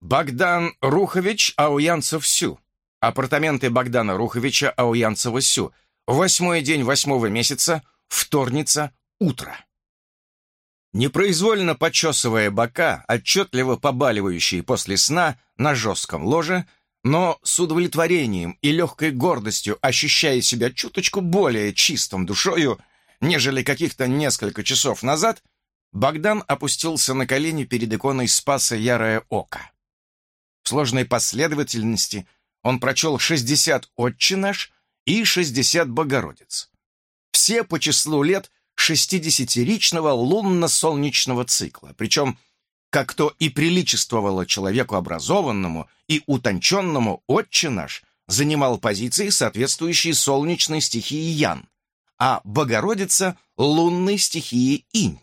Богдан Рухович Ауянцев-Сю. Апартаменты Богдана Руховича Ауянцева-Сю. Восьмой день восьмого месяца, вторница, утро. Непроизвольно почесывая бока, отчетливо побаливающие после сна на жестком ложе, но с удовлетворением и легкой гордостью ощущая себя чуточку более чистым душою, нежели каких-то несколько часов назад, Богдан опустился на колени перед иконой Спаса Ярое Око. Сложной последовательности он прочел 60 «Отче наш» и 60 «Богородиц». Все по числу лет шестидесятиричного лунно-солнечного цикла, причем, как то и приличествовало человеку образованному и утонченному, отче наш занимал позиции, соответствующие солнечной стихии Ян, а Богородица — лунной стихии Инь.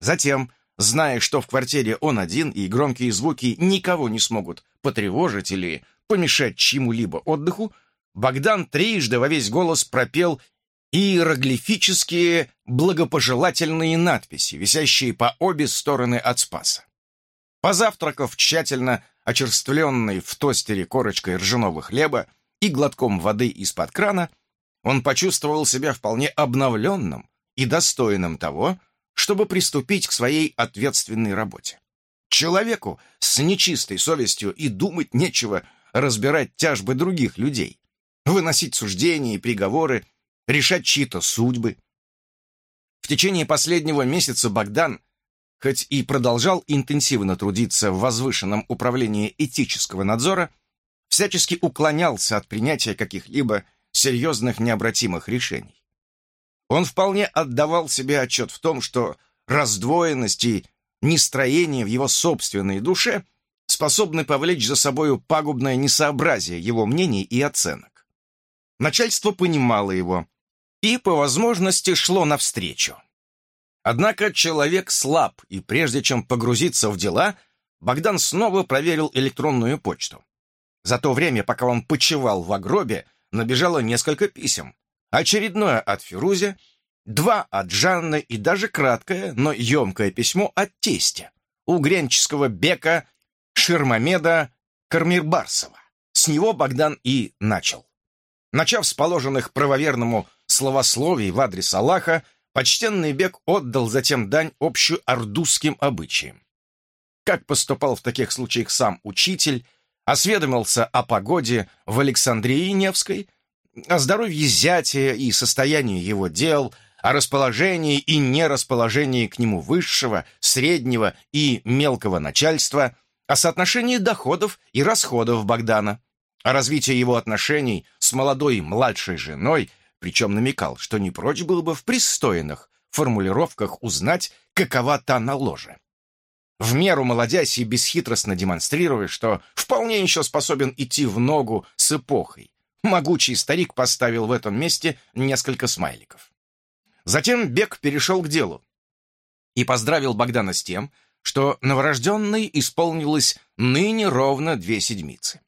Затем, зная, что в квартире он один и громкие звуки никого не смогут потревожить или помешать чьему-либо отдыху, Богдан трижды во весь голос пропел иероглифические благопожелательные надписи, висящие по обе стороны от Спаса. Позавтракав тщательно очерствленной в тостере корочкой ржаного хлеба и глотком воды из-под крана, он почувствовал себя вполне обновленным и достойным того, чтобы приступить к своей ответственной работе. Человеку с нечистой совестью и думать нечего разбирать тяжбы других людей, выносить суждения и приговоры решать чьи-то судьбы. В течение последнего месяца Богдан, хоть и продолжал интенсивно трудиться в возвышенном управлении этического надзора, всячески уклонялся от принятия каких-либо серьезных необратимых решений. Он вполне отдавал себе отчет в том, что раздвоенность и нестроение в его собственной душе способны повлечь за собою пагубное несообразие его мнений и оценок. Начальство понимало его, и, по возможности, шло навстречу. Однако человек слаб, и прежде чем погрузиться в дела, Богдан снова проверил электронную почту. За то время, пока он почевал в гробе, набежало несколько писем. Очередное от Фирузи, два от Жанны и даже краткое, но емкое письмо от тестя, угренческого бека Ширмамеда Кармирбарсова. С него Богдан и начал. Начав с положенных правоверному словословий в адрес Аллаха, почтенный бег отдал затем дань общую ордузским обычаям. Как поступал в таких случаях сам учитель, осведомился о погоде в Александрии Невской, о здоровье зятя и состоянии его дел, о расположении и нерасположении к нему высшего, среднего и мелкого начальства, о соотношении доходов и расходов Богдана, о развитии его отношений с молодой младшей женой причем намекал, что не прочь было бы в пристойных формулировках узнать, какова та на ложе. В меру молодясь и бесхитростно демонстрируя, что вполне еще способен идти в ногу с эпохой, могучий старик поставил в этом месте несколько смайликов. Затем Бек перешел к делу и поздравил Богдана с тем, что новорожденной исполнилось ныне ровно две седмицы.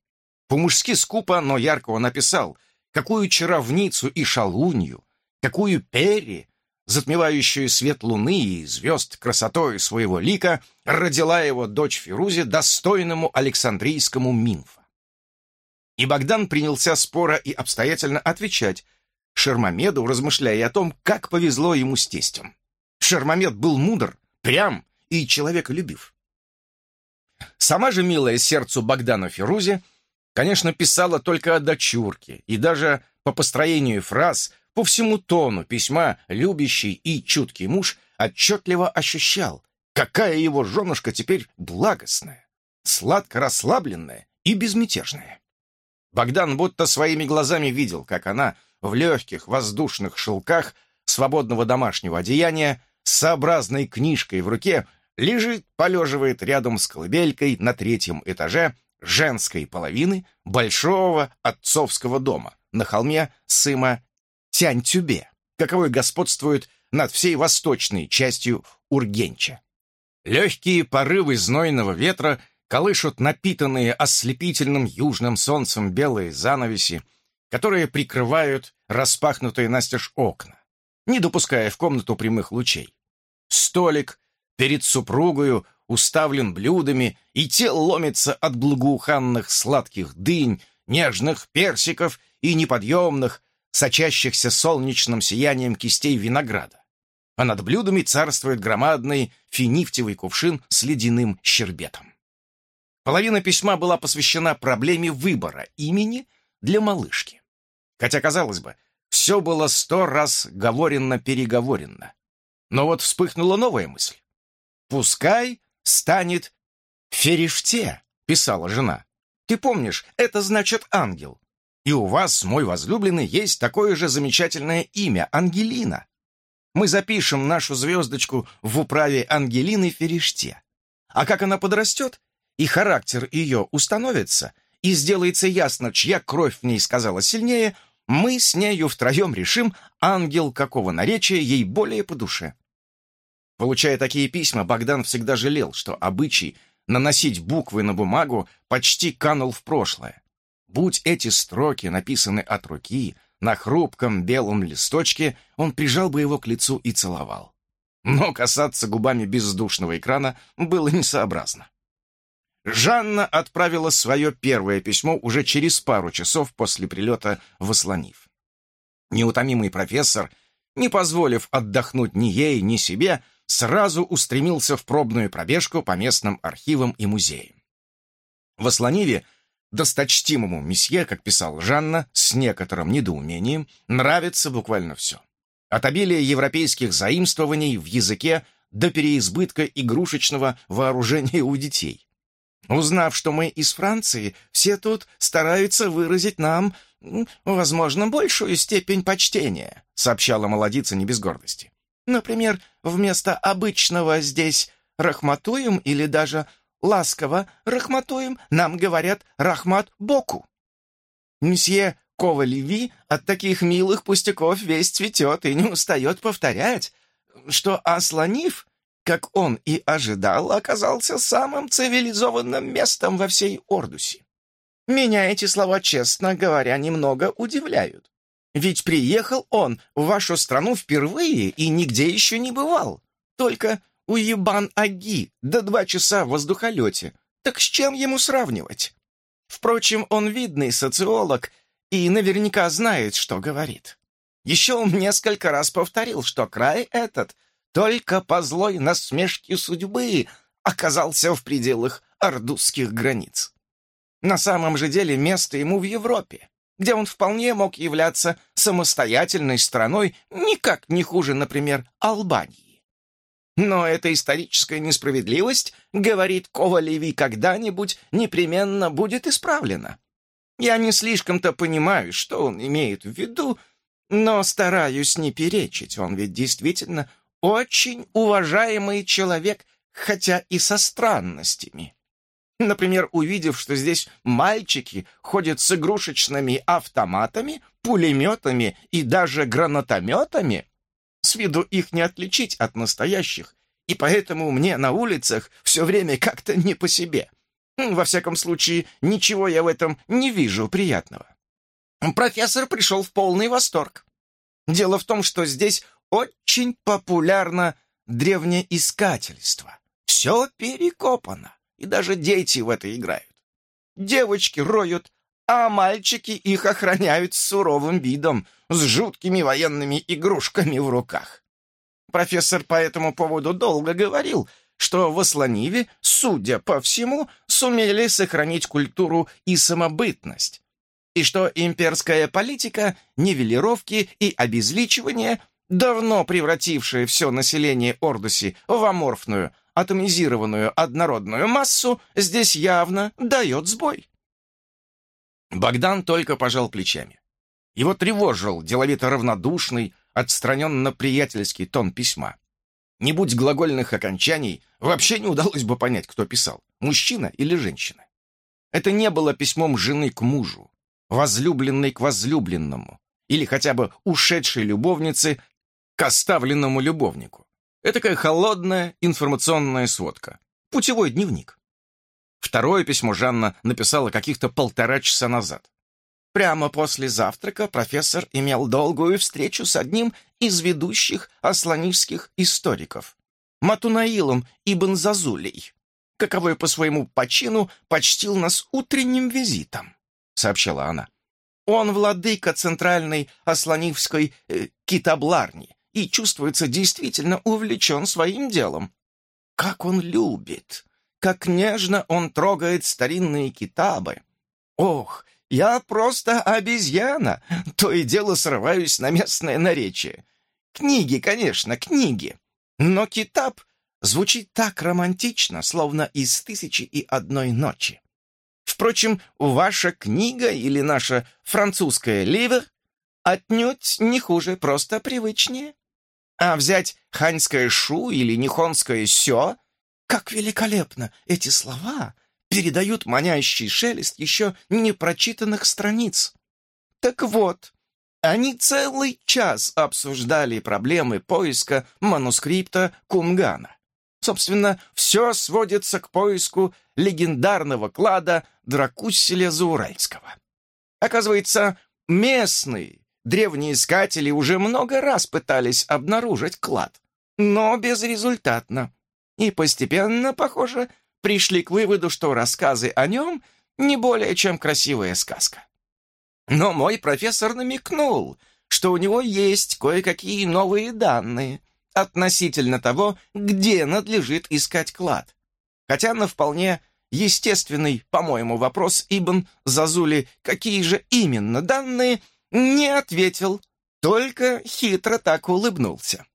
По-мужски скупо, но ярко он написал, какую чаровницу и шалунью, какую перри, затмевающую свет луны и звезд красотой своего лика, родила его дочь Фирузе достойному Александрийскому Минфа. И Богдан принялся споро и обстоятельно отвечать Шермамеду, размышляя о том, как повезло ему с тестем. Шермамед был мудр, прям и человеколюбив. Сама же милая сердцу Богдана Фирузе Конечно, писала только о дочурке, и даже по построению фраз, по всему тону письма любящий и чуткий муж отчетливо ощущал, какая его женушка теперь благостная, сладко расслабленная и безмятежная. Богдан будто своими глазами видел, как она в легких воздушных шелках свободного домашнего одеяния с сообразной книжкой в руке лежит, полеживает рядом с колыбелькой на третьем этаже женской половины большого отцовского дома на холме Сыма Тянь-Тюбе, каковой господствует над всей восточной частью Ургенча. Легкие порывы знойного ветра колышут напитанные ослепительным южным солнцем белые занавеси, которые прикрывают распахнутые настежь окна, не допуская в комнату прямых лучей. Столик, перед супругою уставлен блюдами, и те ломится от благоуханных сладких дынь, нежных персиков и неподъемных, сочащихся солнечным сиянием кистей винограда. А над блюдами царствует громадный финифтевый кувшин с ледяным щербетом. Половина письма была посвящена проблеме выбора имени для малышки. Хотя, казалось бы, все было сто раз говоренно-переговоренно. Но вот вспыхнула новая мысль. «Пускай станет Фериште», — писала жена. «Ты помнишь, это значит ангел. И у вас, мой возлюбленный, есть такое же замечательное имя — Ангелина. Мы запишем нашу звездочку в управе Ангелины Фериште. А как она подрастет, и характер ее установится, и сделается ясно, чья кровь в ней сказала сильнее, мы с нею втроем решим, ангел какого наречия ей более по душе. Получая такие письма, Богдан всегда жалел, что обычай наносить буквы на бумагу почти канул в прошлое. Будь эти строки написаны от руки, на хрупком белом листочке, он прижал бы его к лицу и целовал. Но касаться губами бездушного экрана было несообразно. Жанна отправила свое первое письмо уже через пару часов после прилета в Ослонив. Неутомимый профессор, не позволив отдохнуть ни ей, ни себе, сразу устремился в пробную пробежку по местным архивам и музеям. В Ослониве досточтимому месье, как писал Жанна, с некоторым недоумением, нравится буквально все. От обилия европейских заимствований в языке до переизбытка игрушечного вооружения у детей. Узнав, что мы из Франции, все тут стараются выразить нам, возможно, большую степень почтения, сообщала молодица не без гордости. Например, вместо обычного здесь «рахматуем» или даже «ласково рахматуем», нам говорят «рахмат боку». Месье Ковалеви от таких милых пустяков весь цветет и не устает повторять, что Асланив, как он и ожидал, оказался самым цивилизованным местом во всей Ордусе. Меня эти слова, честно говоря, немного удивляют. Ведь приехал он в вашу страну впервые и нигде еще не бывал. Только у Ебан-Аги до два часа в воздухолете. Так с чем ему сравнивать? Впрочем, он видный социолог и наверняка знает, что говорит. Еще он несколько раз повторил, что край этот только по злой насмешке судьбы оказался в пределах ордузских границ. На самом же деле место ему в Европе где он вполне мог являться самостоятельной страной, никак не хуже, например, Албании. Но эта историческая несправедливость, говорит Ковалеви, когда-нибудь непременно будет исправлена. Я не слишком-то понимаю, что он имеет в виду, но стараюсь не перечить, он ведь действительно очень уважаемый человек, хотя и со странностями. Например, увидев, что здесь мальчики ходят с игрушечными автоматами, пулеметами и даже гранатометами, с виду их не отличить от настоящих, и поэтому мне на улицах все время как-то не по себе. Во всяком случае, ничего я в этом не вижу приятного. Профессор пришел в полный восторг. Дело в том, что здесь очень популярно древнеискательство. Все перекопано и даже дети в это играют. Девочки роют, а мальчики их охраняют с суровым видом, с жуткими военными игрушками в руках. Профессор по этому поводу долго говорил, что в Асланиве, судя по всему, сумели сохранить культуру и самобытность, и что имперская политика нивелировки и обезличивания, давно превратившая все население Ордуси в аморфную, атомизированную однородную массу здесь явно дает сбой. Богдан только пожал плечами. Его тревожил деловито равнодушный, отстраненно-приятельский тон письма. Не будь глагольных окончаний, вообще не удалось бы понять, кто писал, мужчина или женщина. Это не было письмом жены к мужу, возлюбленной к возлюбленному, или хотя бы ушедшей любовницы к оставленному любовнику. Этакая холодная информационная сводка. Путевой дневник. Второе письмо Жанна написала каких-то полтора часа назад. Прямо после завтрака профессор имел долгую встречу с одним из ведущих асланистских историков. Матунаилом ибн Зазулей, каковой по своему почину почтил нас утренним визитом», — сообщила она. «Он владыка центральной Асланивской э, китабларни и чувствуется действительно увлечен своим делом. Как он любит, как нежно он трогает старинные китабы. Ох, я просто обезьяна, то и дело срываюсь на местное наречие. Книги, конечно, книги. Но китаб звучит так романтично, словно из «Тысячи и одной ночи». Впрочем, ваша книга или наша французская «Ливер» отнюдь не хуже, просто привычнее. А взять ханьское «шу» или нихонское «сё» — как великолепно эти слова передают манящий шелест еще не прочитанных страниц. Так вот, они целый час обсуждали проблемы поиска манускрипта Кунгана. Собственно, все сводится к поиску легендарного клада Дракусселя Зауральского. Оказывается, местные древние искатели уже много раз пытались обнаружить клад, но безрезультатно. И постепенно, похоже, пришли к выводу, что рассказы о нем не более чем красивая сказка. Но мой профессор намекнул, что у него есть кое-какие новые данные относительно того, где надлежит искать клад. Хотя на вполне естественный, по-моему, вопрос Ибн Зазули, какие же именно данные, не ответил, только хитро так улыбнулся.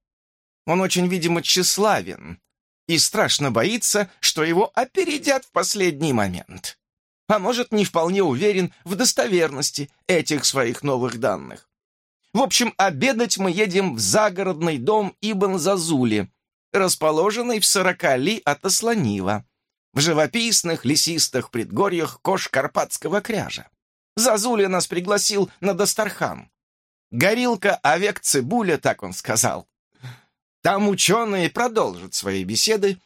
Он очень, видимо, тщеславен и страшно боится, что его опередят в последний момент а может, не вполне уверен в достоверности этих своих новых данных. В общем, обедать мы едем в загородный дом Ибн Зазули, расположенный в сорока ли от Асланива, в живописных лесистых предгорьях Кош Карпатского кряжа. Зазули нас пригласил на Дастархан. Горилка овек цибуля, так он сказал. Там ученые продолжат свои беседы.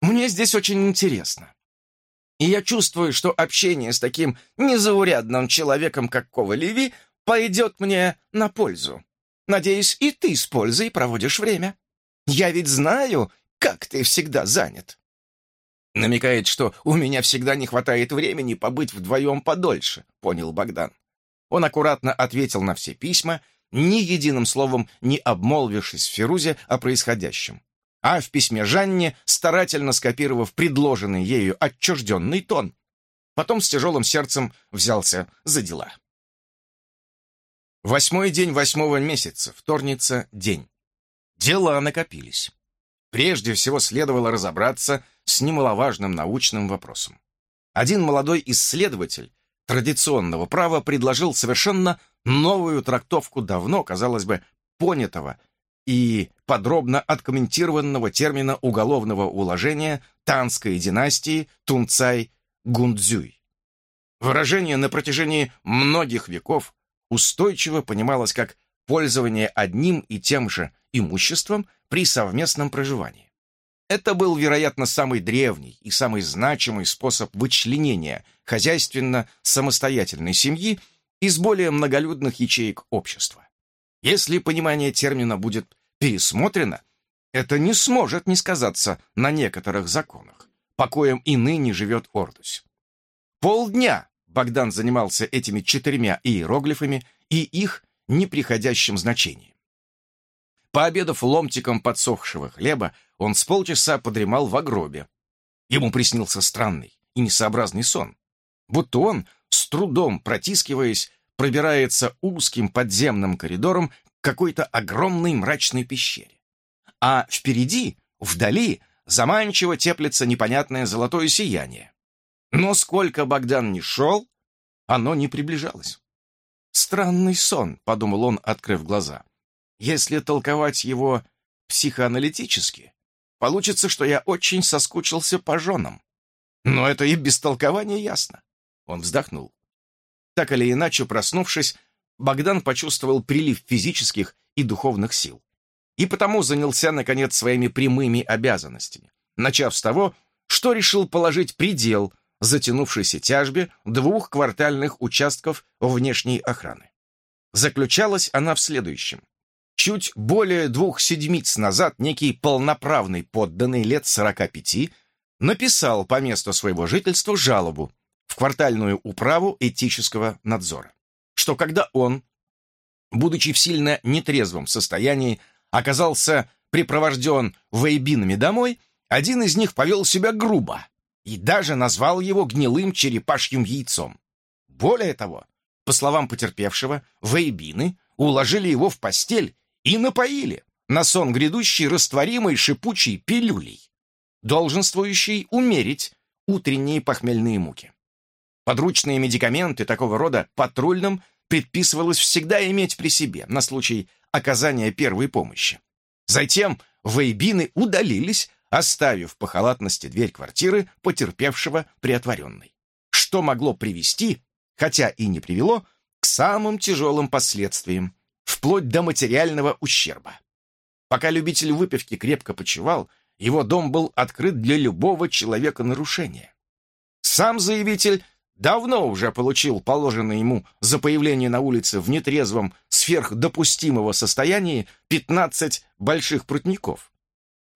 Мне здесь очень интересно. И я чувствую, что общение с таким незаурядным человеком, как Кова Леви, пойдет мне на пользу. Надеюсь, и ты с пользой проводишь время. Я ведь знаю, как ты всегда занят. Намекает, что у меня всегда не хватает времени побыть вдвоем подольше, понял Богдан. Он аккуратно ответил на все письма, ни единым словом не обмолвившись Ферузе о происходящем а в письме Жанне, старательно скопировав предложенный ею отчужденный тон. Потом с тяжелым сердцем взялся за дела. Восьмой день восьмого месяца, вторница, день. Дела накопились. Прежде всего следовало разобраться с немаловажным научным вопросом. Один молодой исследователь традиционного права предложил совершенно новую трактовку давно, казалось бы, понятого и подробно откомментированного термина уголовного уложения Танской династии Тунцай-Гундзюй. Выражение на протяжении многих веков устойчиво понималось как пользование одним и тем же имуществом при совместном проживании. Это был, вероятно, самый древний и самый значимый способ вычленения хозяйственно-самостоятельной семьи из более многолюдных ячеек общества. Если понимание термина будет пересмотрено, это не сможет не сказаться на некоторых законах, по коим и ныне живет Ордусь. Полдня Богдан занимался этими четырьмя иероглифами и их неприходящим значением. Пообедав ломтиком подсохшего хлеба, он с полчаса подремал в гробе. Ему приснился странный и несообразный сон, будто он, с трудом протискиваясь, пробирается узким подземным коридором к какой-то огромной мрачной пещере. А впереди, вдали, заманчиво теплится непонятное золотое сияние. Но сколько Богдан не шел, оно не приближалось. «Странный сон», — подумал он, открыв глаза. «Если толковать его психоаналитически, получится, что я очень соскучился по женам. Но это и без толкования ясно». Он вздохнул. Так или иначе, проснувшись, Богдан почувствовал прилив физических и духовных сил. И потому занялся, наконец, своими прямыми обязанностями, начав с того, что решил положить предел затянувшейся тяжбе двух квартальных участков внешней охраны. Заключалась она в следующем. Чуть более двух седмиц назад некий полноправный подданный лет 45 написал по месту своего жительства жалобу в квартальную управу этического надзора, что когда он, будучи в сильно нетрезвом состоянии, оказался припровожден вейбинами домой, один из них повел себя грубо и даже назвал его гнилым черепашьим яйцом. Более того, по словам потерпевшего, вейбины уложили его в постель и напоили на сон грядущий растворимой шипучей пилюлей, долженствующей умерить утренние похмельные муки. Подручные медикаменты такого рода патрульным предписывалось всегда иметь при себе на случай оказания первой помощи. Затем вейбины удалились, оставив по халатности дверь квартиры потерпевшего приотворенной, что могло привести, хотя и не привело, к самым тяжелым последствиям, вплоть до материального ущерба. Пока любитель выпивки крепко почивал, его дом был открыт для любого человека нарушения. Сам заявитель давно уже получил положенное ему за появление на улице в нетрезвом сверхдопустимого состоянии 15 больших прутников.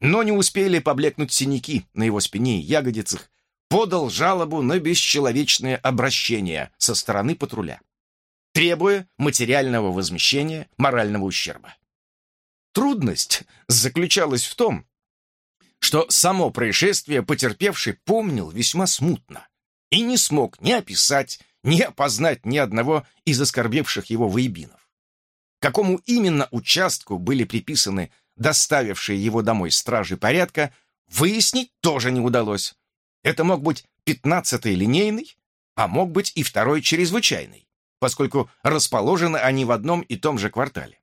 Но не успели поблекнуть синяки на его спине и ягодицах, подал жалобу на бесчеловечное обращение со стороны патруля, требуя материального возмещения морального ущерба. Трудность заключалась в том, что само происшествие потерпевший помнил весьма смутно и не смог ни описать, ни опознать ни одного из оскорбевших его воебинов. Какому именно участку были приписаны доставившие его домой стражи порядка, выяснить тоже не удалось. Это мог быть пятнадцатый линейный, а мог быть и второй чрезвычайный, поскольку расположены они в одном и том же квартале.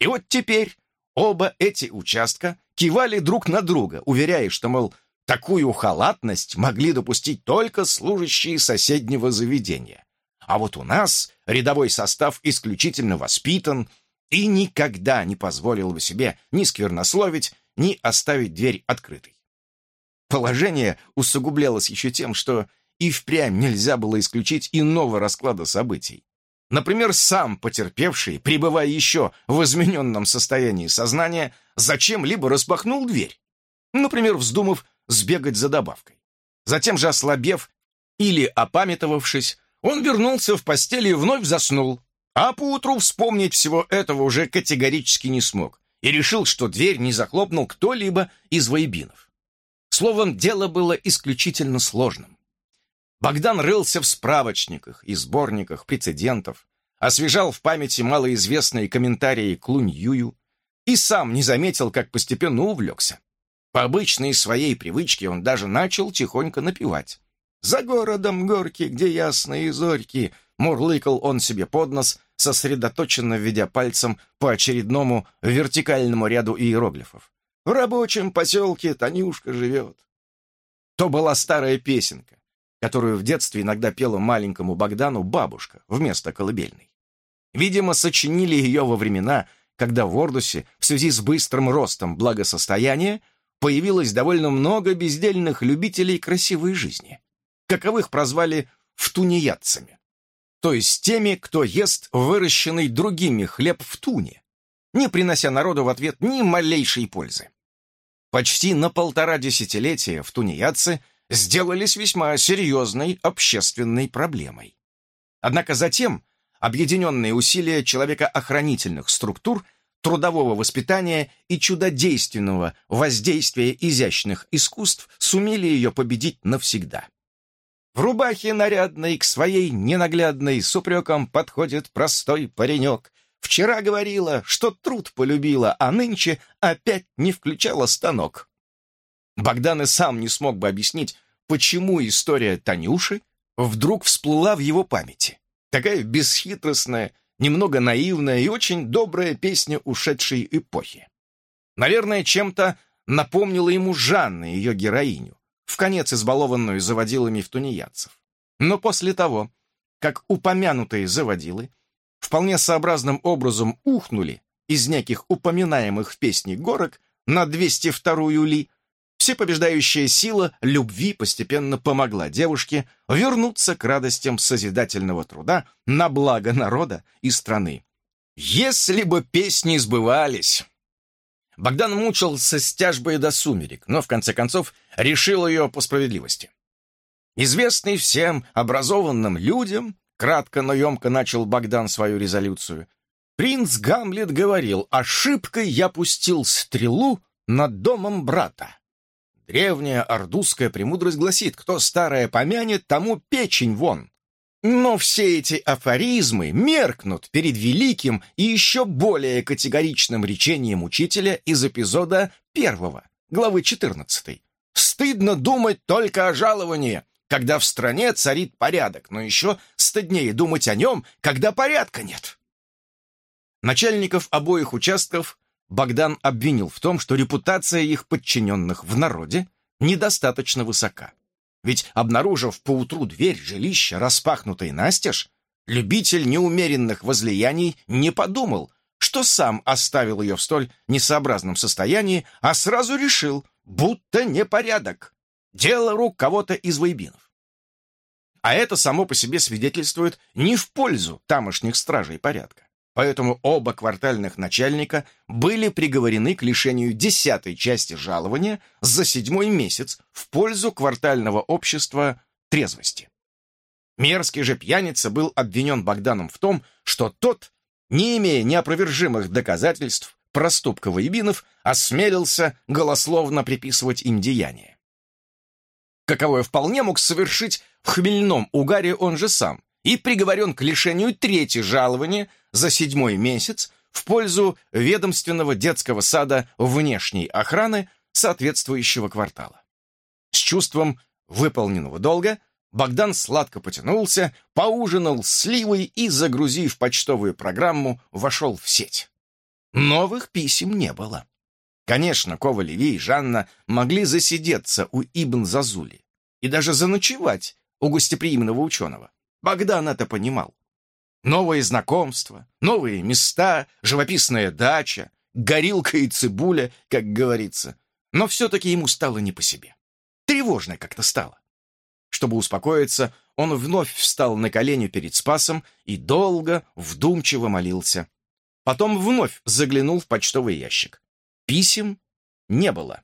И вот теперь оба эти участка кивали друг на друга, уверяя, что, мол, такую халатность могли допустить только служащие соседнего заведения. А вот у нас рядовой состав исключительно воспитан, и никогда не позволил бы себе ни сквернословить, ни оставить дверь открытой. Положение усугублялось еще тем, что и впрямь нельзя было исключить иного расклада событий. Например, сам потерпевший, пребывая еще в измененном состоянии сознания, зачем-либо распахнул дверь, например, вздумав сбегать за добавкой. Затем же, ослабев или опамятовавшись, он вернулся в постель и вновь заснул, а поутру вспомнить всего этого уже категорически не смог и решил, что дверь не захлопнул кто-либо из воебинов. Словом, дело было исключительно сложным. Богдан рылся в справочниках и сборниках прецедентов, освежал в памяти малоизвестные комментарии к Лунь-Юю и сам не заметил, как постепенно увлекся. По обычной своей привычке он даже начал тихонько напевать. «За городом горки, где ясные зорьки, Мурлыкал он себе под нос, сосредоточенно введя пальцем по очередному вертикальному ряду иероглифов. «В рабочем поселке Танюшка живет». То была старая песенка, которую в детстве иногда пела маленькому Богдану бабушка вместо колыбельной. Видимо, сочинили ее во времена, когда в Ордусе в связи с быстрым ростом благосостояния появилось довольно много бездельных любителей красивой жизни, каковых прозвали «втунеядцами» то есть теми, кто ест выращенный другими хлеб в туне, не принося народу в ответ ни малейшей пользы. Почти на полтора десятилетия в тунеядцы сделались весьма серьезной общественной проблемой. Однако затем объединенные усилия человекоохранительных структур, трудового воспитания и чудодейственного воздействия изящных искусств сумели ее победить навсегда. В рубахе нарядной к своей ненаглядной с упреком подходит простой паренек. Вчера говорила, что труд полюбила, а нынче опять не включала станок. Богдан и сам не смог бы объяснить, почему история Танюши вдруг всплыла в его памяти. Такая бесхитростная, немного наивная и очень добрая песня ушедшей эпохи. Наверное, чем-то напомнила ему Жанна, ее героиню в конец избалованную заводилами в тунеядцев. Но после того, как упомянутые заводилы вполне сообразным образом ухнули из неких упоминаемых в песне горок на 202-ю ли, всепобеждающая сила любви постепенно помогла девушке вернуться к радостям созидательного труда на благо народа и страны. Если бы песни сбывались! Богдан мучился с тяжбой до сумерек, но в конце концов решил ее по справедливости. Известный всем образованным людям, кратко, но емко начал Богдан свою резолюцию, принц Гамлет говорил, ошибкой я пустил стрелу над домом брата. Древняя ордузская премудрость гласит, кто старое помянет, тому печень вон. Но все эти афоризмы меркнут перед великим и еще более категоричным речением учителя из эпизода первого, главы 14. «Стыдно думать только о жаловании, когда в стране царит порядок, но еще стыднее думать о нем, когда порядка нет». Начальников обоих участков Богдан обвинил в том, что репутация их подчиненных в народе недостаточно высока. Ведь, обнаружив поутру дверь жилища, распахнутой настежь, любитель неумеренных возлияний не подумал, что сам оставил ее в столь несообразном состоянии, а сразу решил, будто непорядок. Дело рук кого-то из воебинов. А это само по себе свидетельствует не в пользу тамошних стражей порядка. Поэтому оба квартальных начальника были приговорены к лишению десятой части жалования за седьмой месяц в пользу квартального общества трезвости. Мерзкий же пьяница был обвинен Богданом в том, что тот, не имея неопровержимых доказательств проступка воебинов, осмелился голословно приписывать им деяния. Каковое вполне мог совершить в хмельном угаре он же сам, и приговорен к лишению трети жалования за седьмой месяц в пользу ведомственного детского сада внешней охраны соответствующего квартала. С чувством выполненного долга Богдан сладко потянулся, поужинал сливой и, загрузив почтовую программу, вошел в сеть. Новых писем не было. Конечно, Кова Леви и Жанна могли засидеться у Ибн Зазули и даже заночевать у гостеприимного ученого. Богдан это понимал. Новые знакомства, новые места, живописная дача, горилка и цибуля, как говорится. Но все-таки ему стало не по себе. Тревожно как-то стало. Чтобы успокоиться, он вновь встал на колени перед Спасом и долго, вдумчиво молился. Потом вновь заглянул в почтовый ящик. Писем не было.